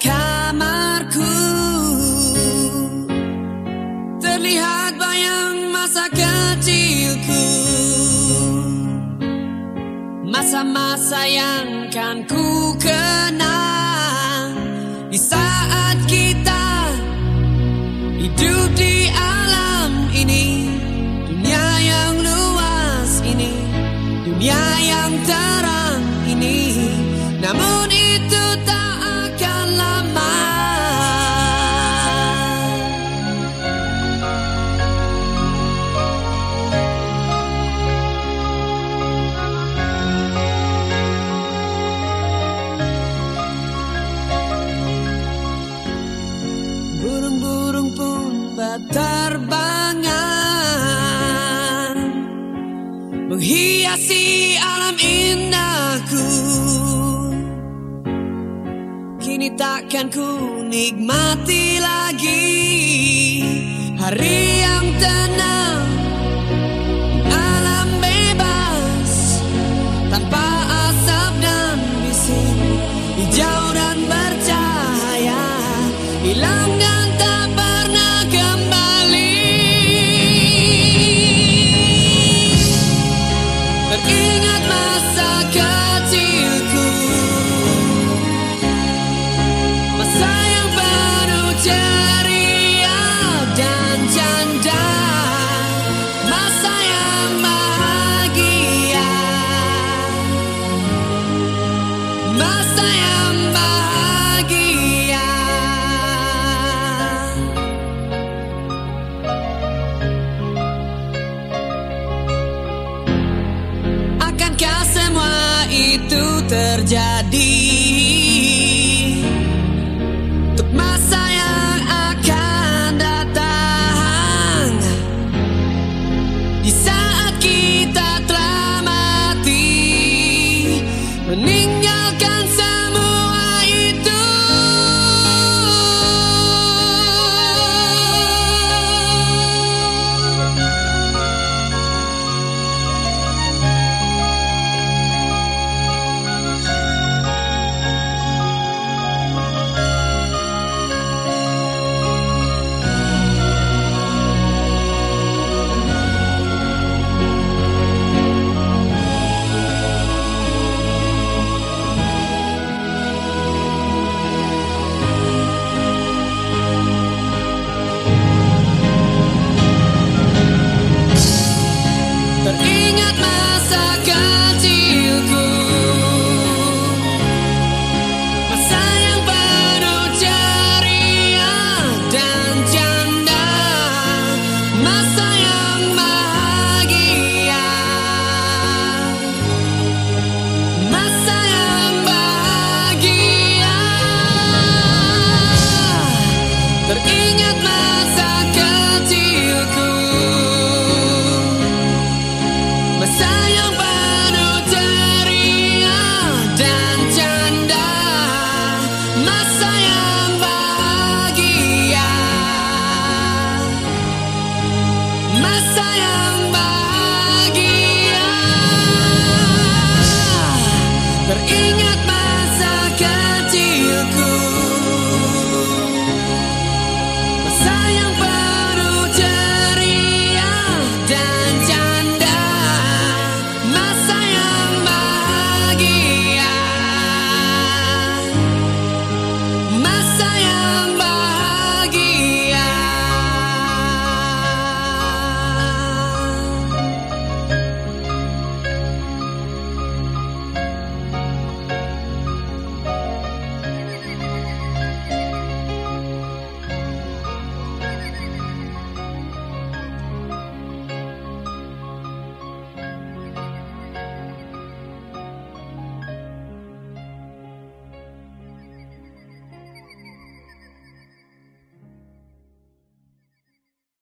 kamarku. Terlihat bayang masa kecilku. Masa-masa yang kan ku kenang. Di saat kita hidup di alam ini Dunia yang luas ini Dunia yang terang ini. Namun itu tak berterbangan Menghiasi alam indahku. Kini takkan ku nikmati lagi Hari yang tenang Teringat masa itu terjadi. Untuk masa yang akan datang. Di saat kita telah mati Meninggalkan semua